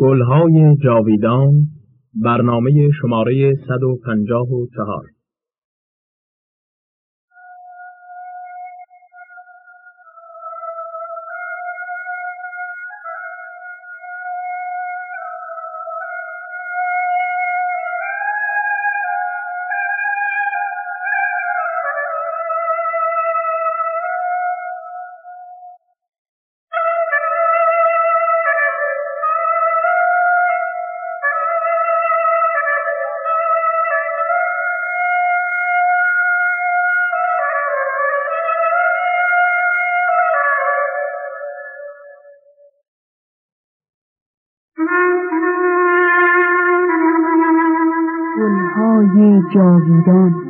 گلهای جاویدان برنامه شماره 154 گلهای جاویدان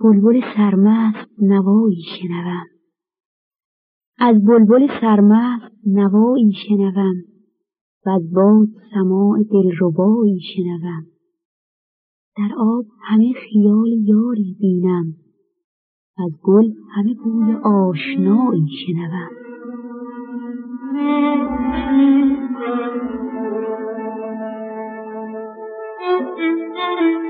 بلبل سرمست نوایی شنوم. از بلبل سرمست نوایی شنوم. و از باد سماع دلربایی شنوم. در آب همه خیال یاری بینم. از گل همه بوی آشنایی شنوم. ای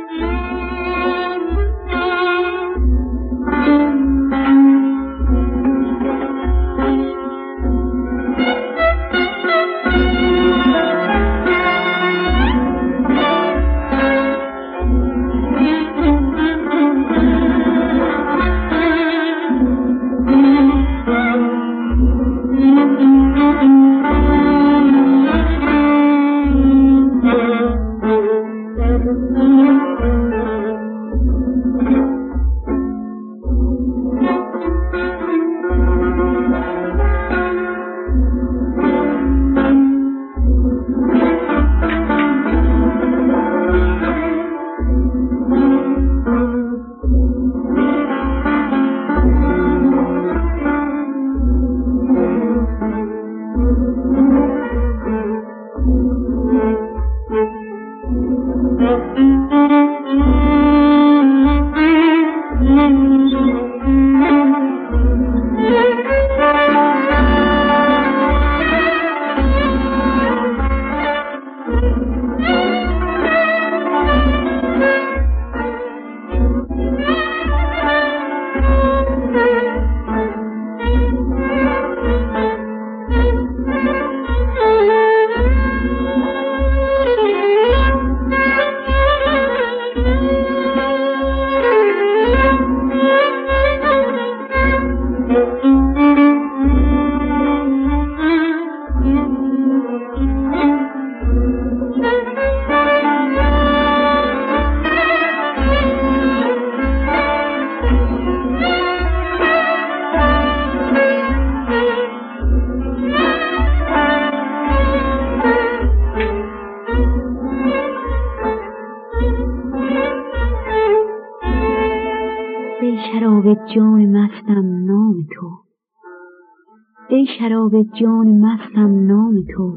شراب جان مستم نام تو.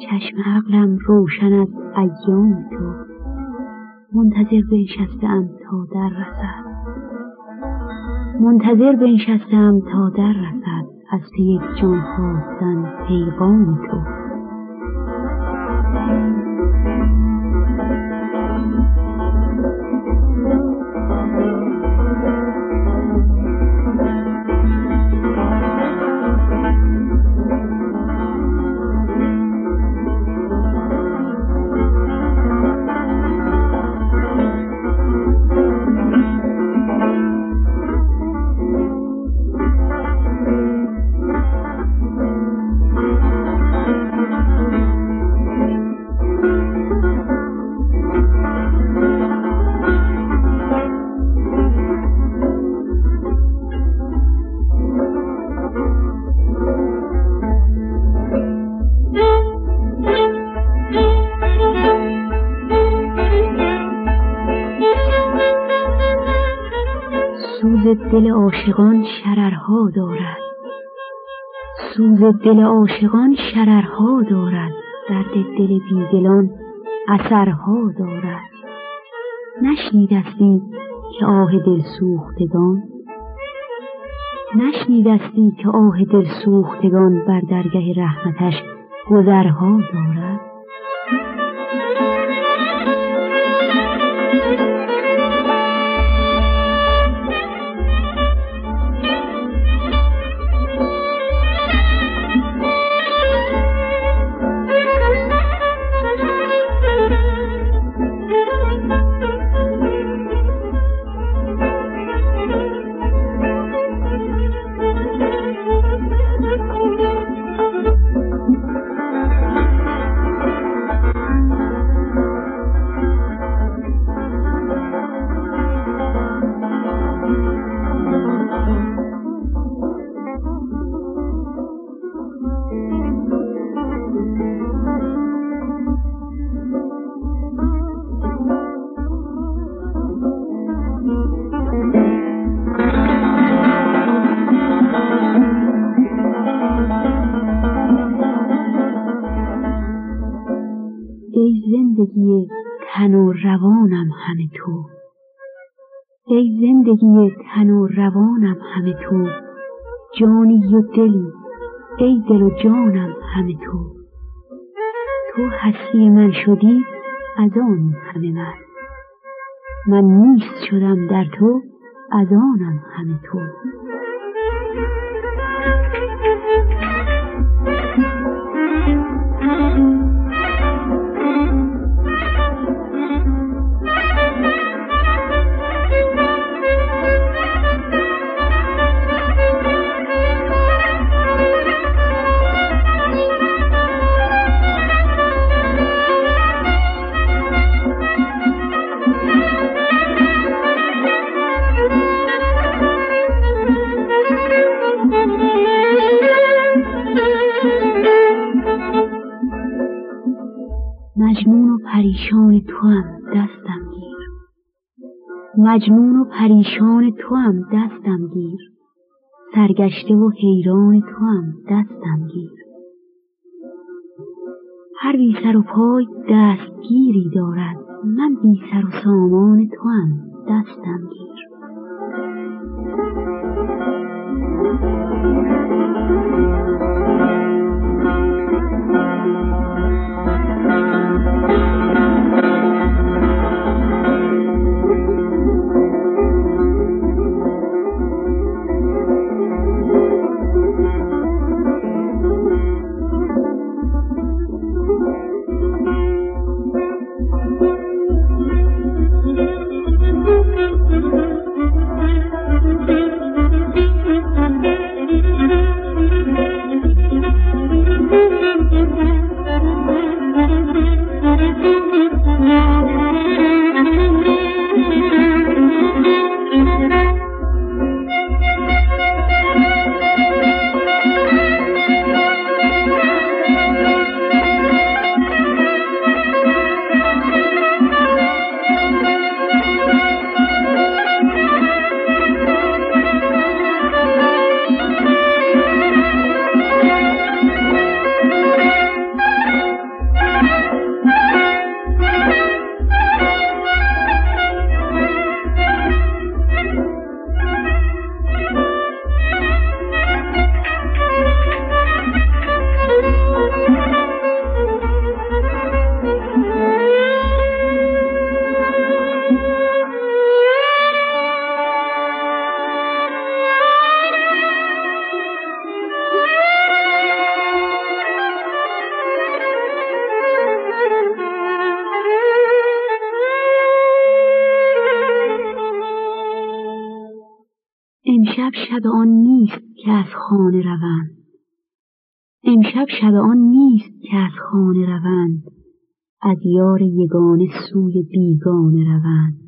چشم عقلم روشن از ایام تو. منتظر بنشستم تا در رسد. منتظر بنشستم تا در رسد. از پی جان خواستن پیغام تو. عاشقان شررها دارد. سوز دل عاشقان شررها دارد. درد دل بیدلان اثرها دارد. نشنیدستی که آه دل سوختگان؟ نشنیدستی که آه دل سوختگان بر درگه رحمتش گذرها دارد. ای زندگی تن و روانم همه تو. جانی و دلی ای دل و جانم همه تو. تو هستی من شدی از آن همه من من نیست شدم در تو از آنم همه تو. مجنون و پریشان تو هم دستم گیر. مجنون و پریشان تو هم دستم گیر. سرگشته و حیران تو هم دستم گیر. هر بی سر و پای دستگیری دارد من بی سر و سامان تو هم دستم گیر. شب آن نیست که از خانه روند. امشب شب آن نیست که از خانه روند. از یار یگانه سوی بیگانه روند.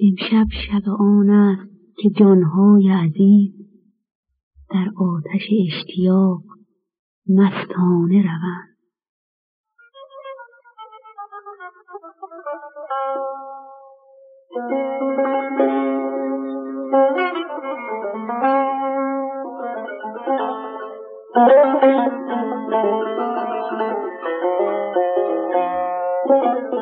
امشب شب آن است که جانهای عزیز در آتش اشتیاق مستانه روند. بی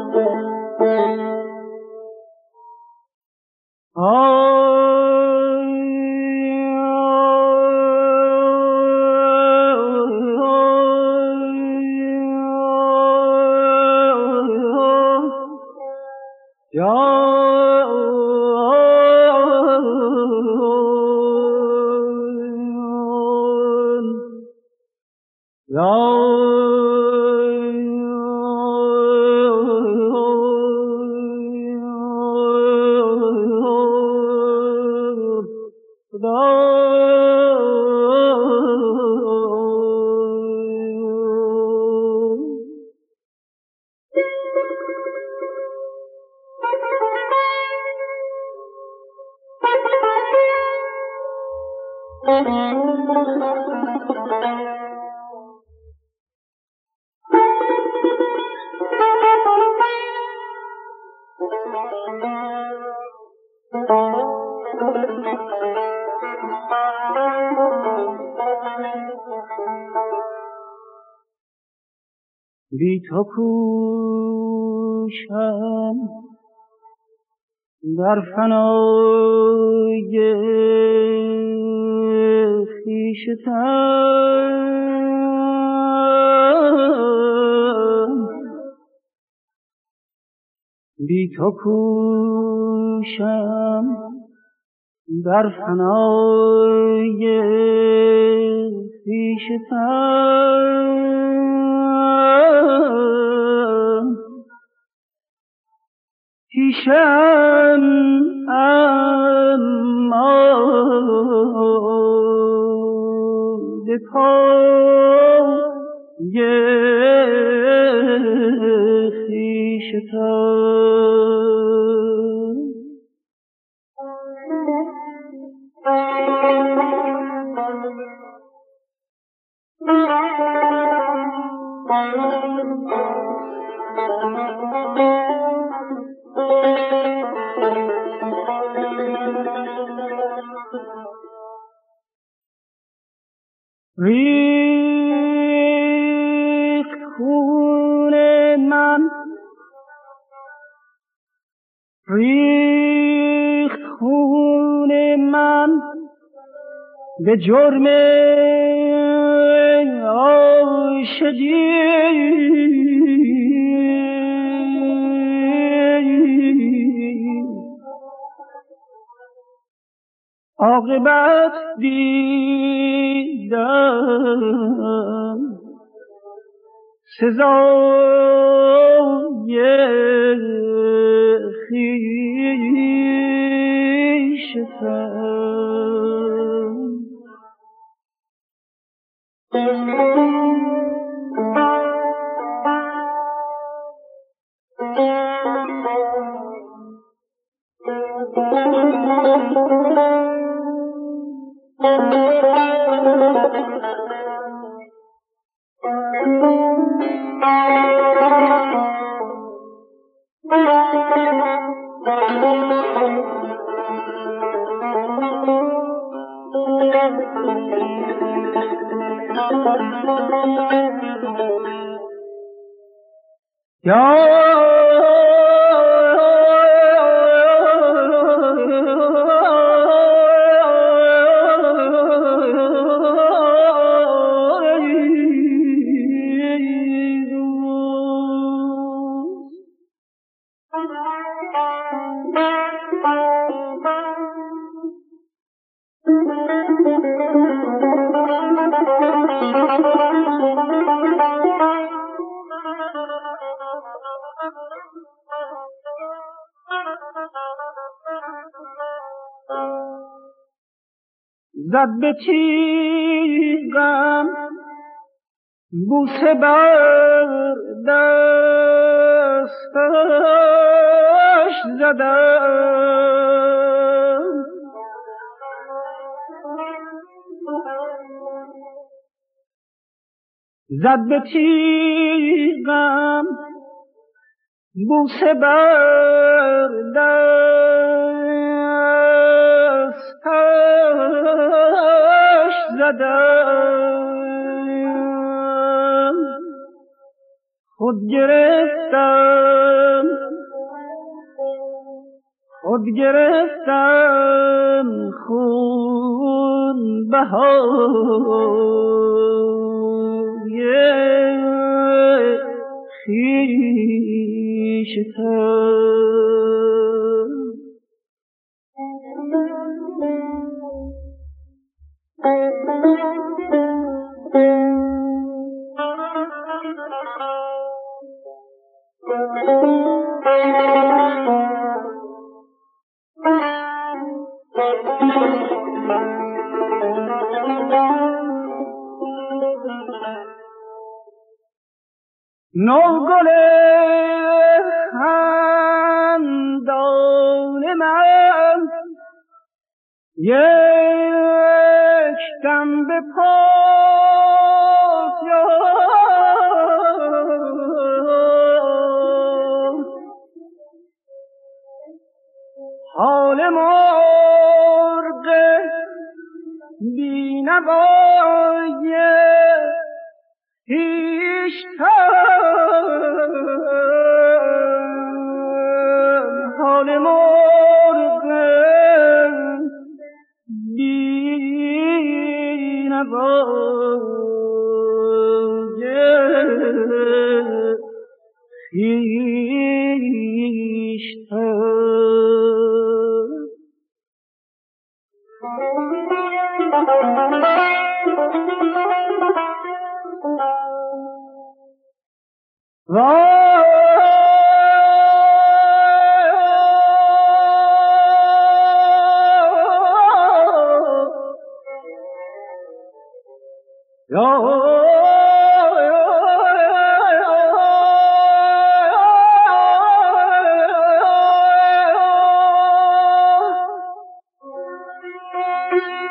تو کوشم در فنای خیشتن. بی تو کوشم در فنای خیشتن پیشم اما به پای خیشتن ریخت خون من. ریخت خون من. به جرم عاشقی عاقبت دیدم. سزای خیشتن زد به تیغم بوسه بر دستش زدم. زد به تیغم بوسه بر دستش زدم. خود گرفتم. خود گرفتم. خون بهای خویشتن نوگل خندان من یک به پاس حال مرغ بی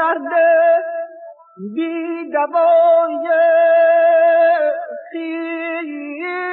درد بی دوای خویشتن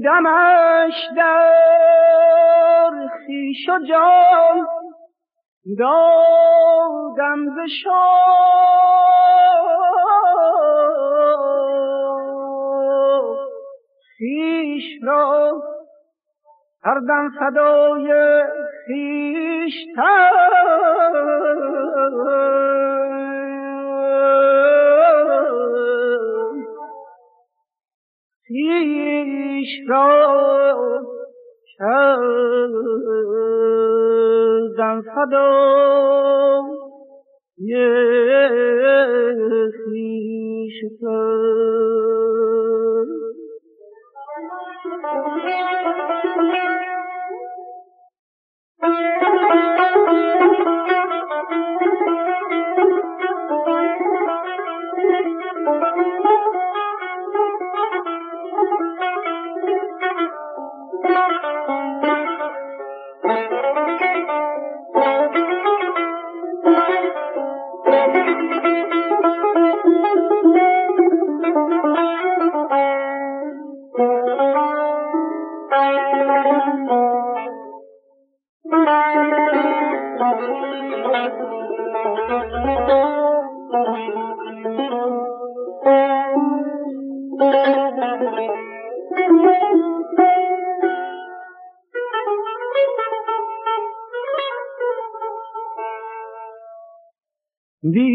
دیدمش در خیش و جان. دادم ز خیش را. هر دم فدای خیشتن خیش را کردم فدای خیشتن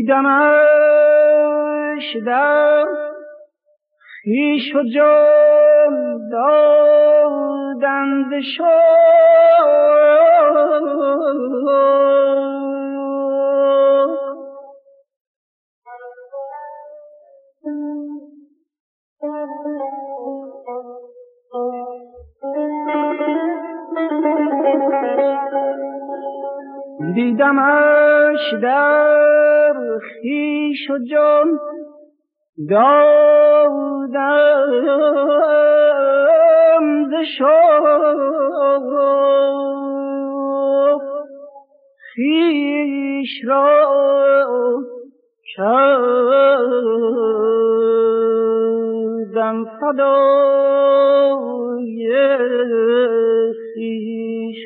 دیدمش در خیش و جان دادند دیدمش جان دادم ز خیش را کردم فدای خیش.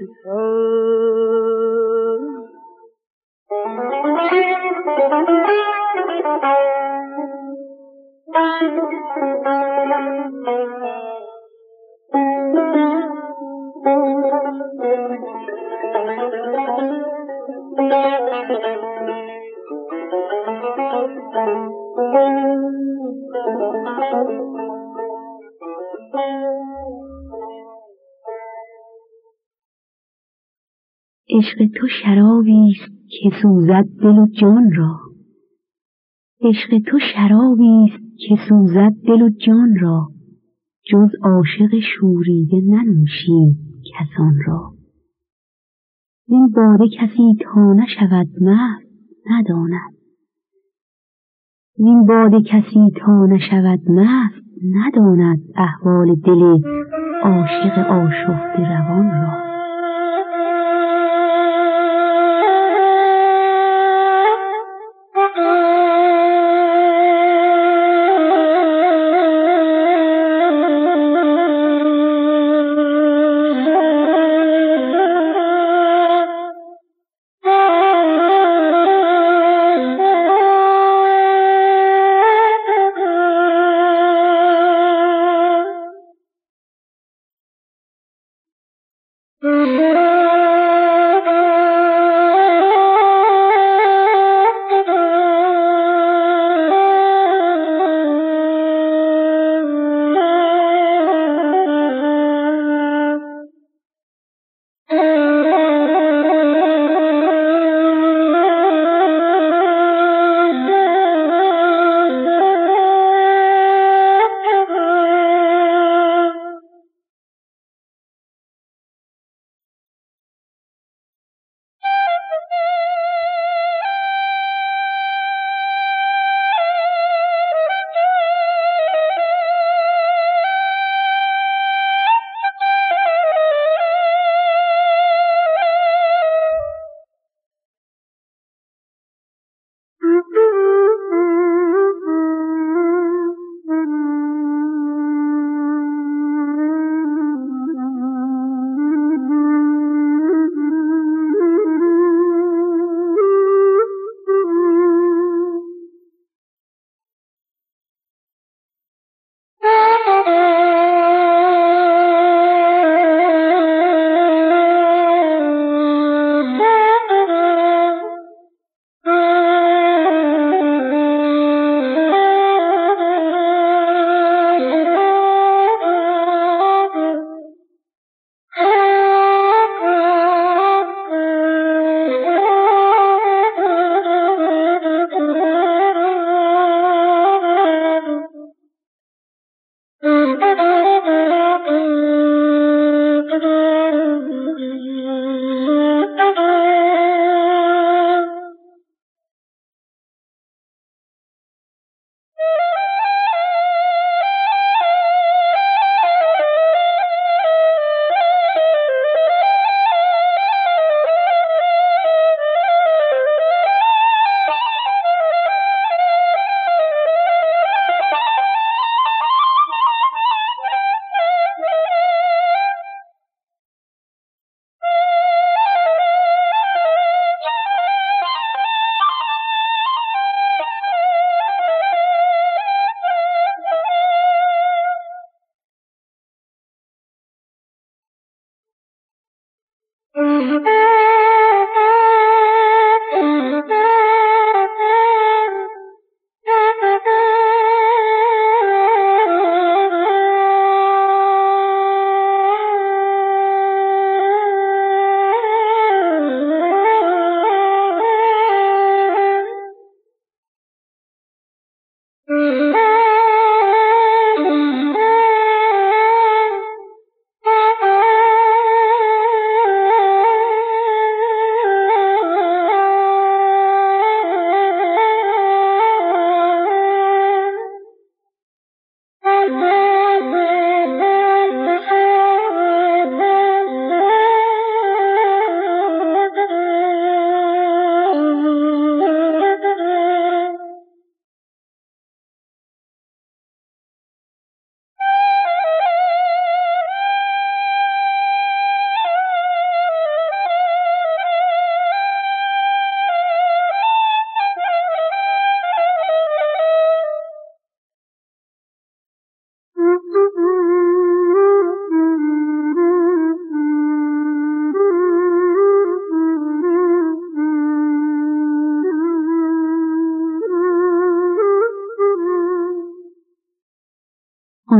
عشق تو شرابی است که سوزد دل و جان را. عشق تو شرابی است که سوزد دل و جان را. جز عاشق شوریده ننوشید کسان را. این باده کسی تا نشود مست نداند. این باده کسی تا نشود مست نداند احوال دل عاشق آشفته روان را.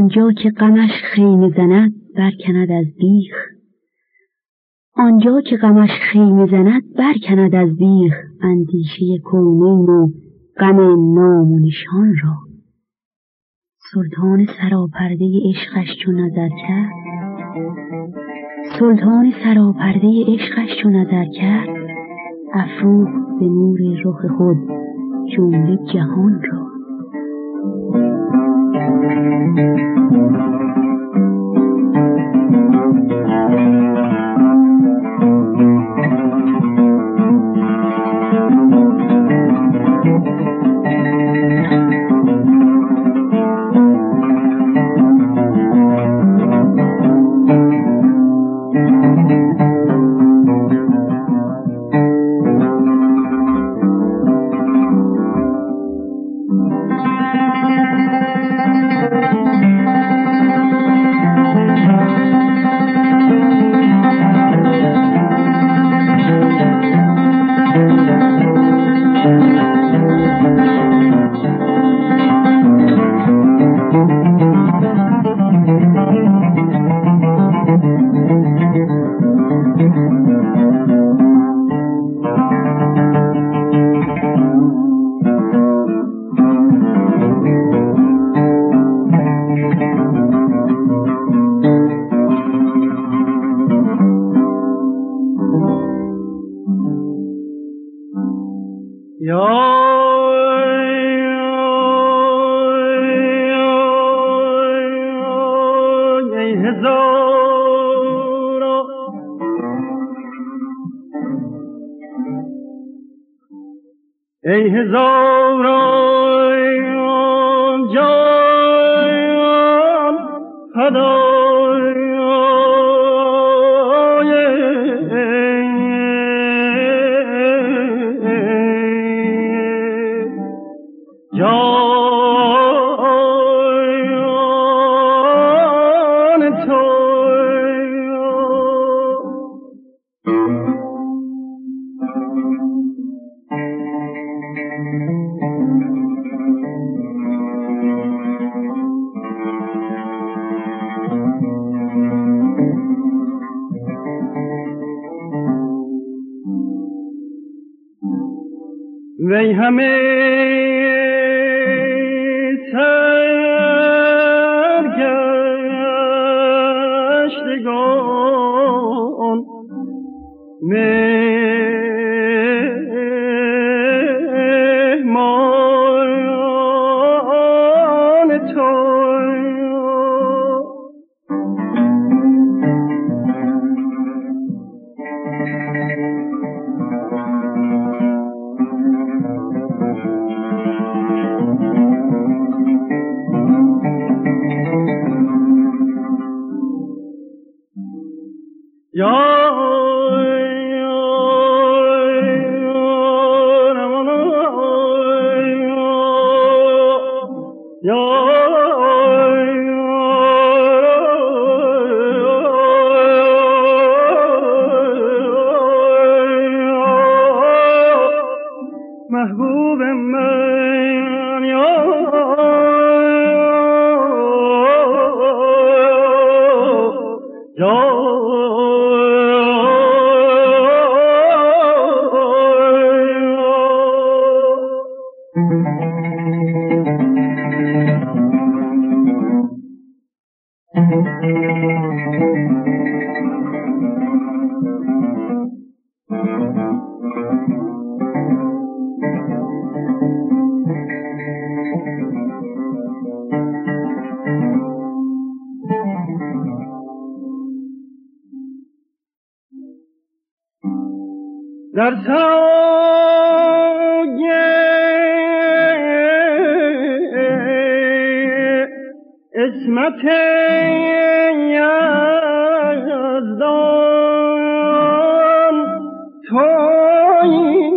آنجا که غمش خیمه زند برکند از بیخ. آنجا که غمش خیمه زند برکند از بیخ. اندیشه کونین و غم نام و نشان را. سلطان سراپرده عشقش چو نظر کرد. سلطان سراپرده عشقش چو نظر کرد. افروخت به نور رخ خود جمله جهان را. Thank you. ای هزاران اسمت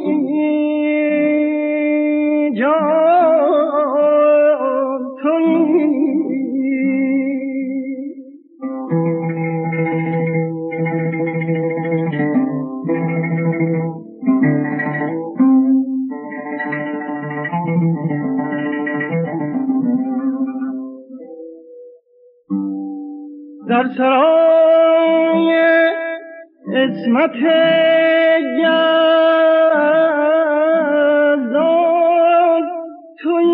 در سرای اسمت گزان توی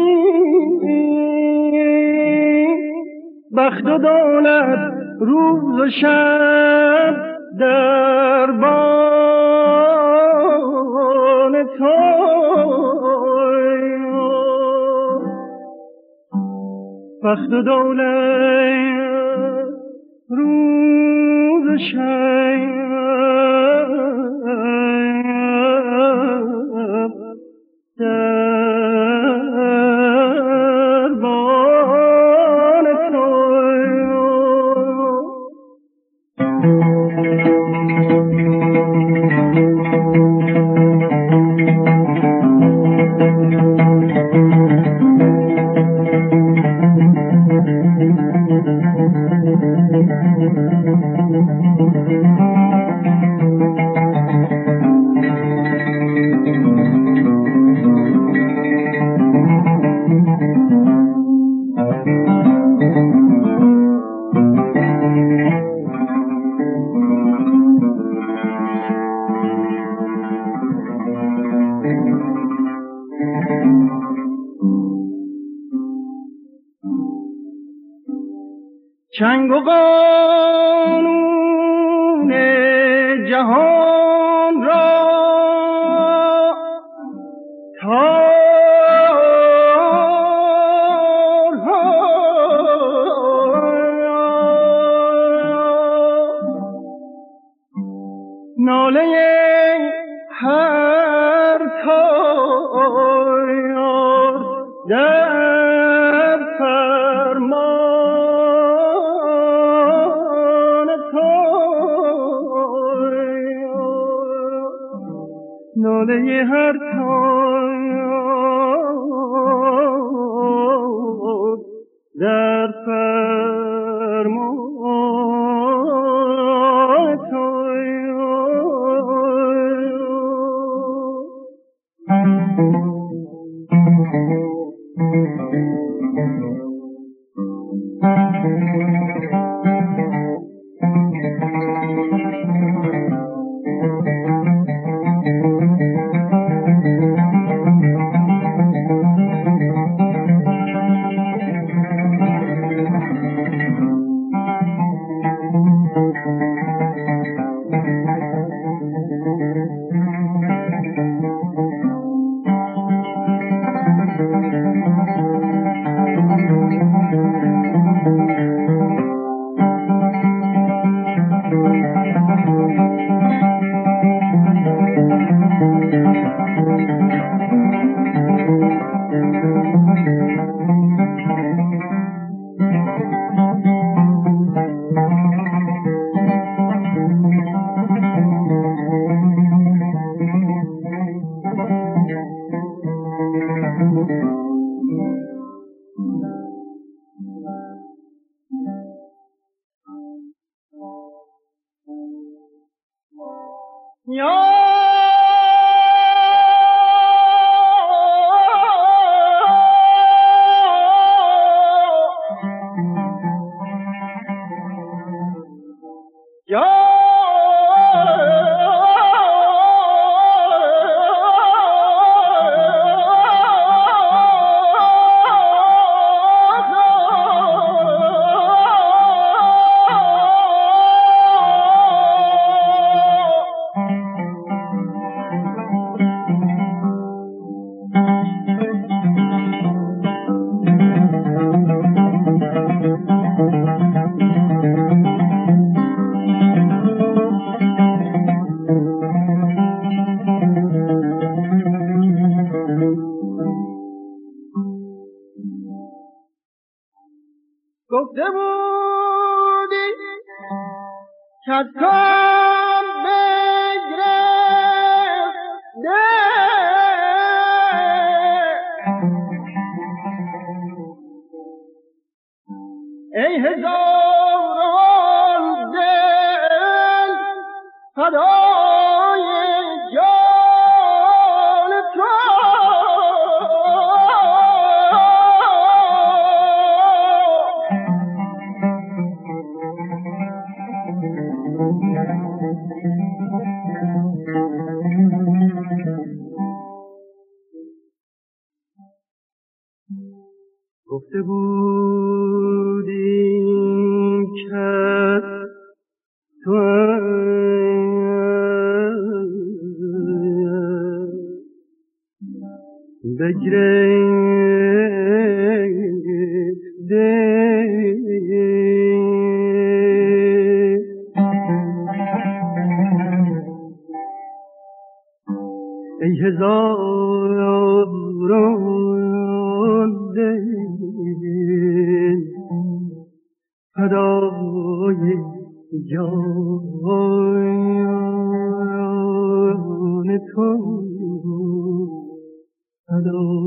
بخت و دولت روز و شب در بان تو بخت و دولت روز 呦 گفته بودی که تو ای دگرنگی دایی ای هزار جان تو. ادا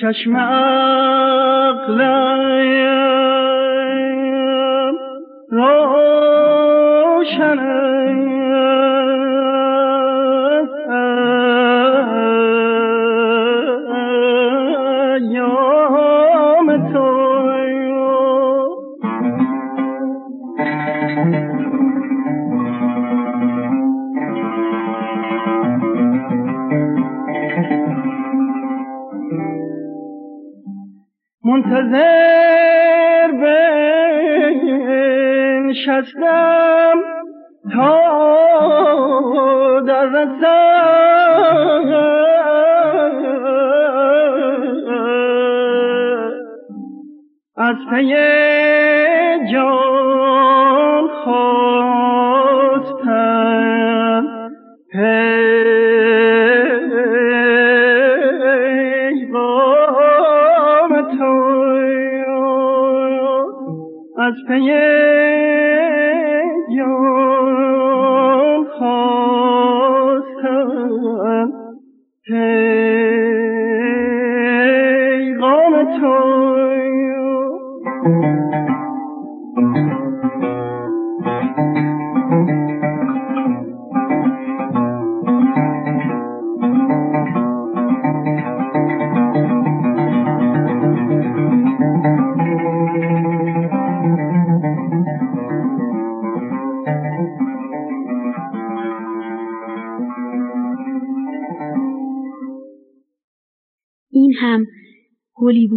چشم عقلم از پی این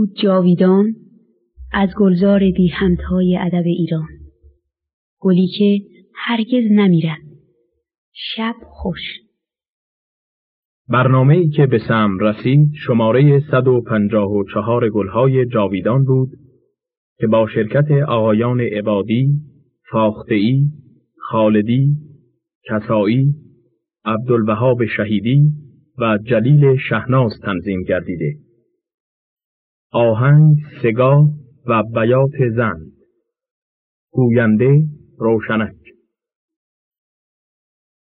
بود جاویدان از گلزار بی همتای ادب ایران. گلی که هرگز نمیرد. شب خوش. برنامه ای که به سم رسید شماره 154 گلهای جاویدان بود که با شرکت آقایان عبادی، فاختعی، خالدی، کسایی، عبدالوهاب شهیدی و جلیل شهناز تنظیم گردیده. آهنگ، سگاه و بیات زن. گوینده روشنک.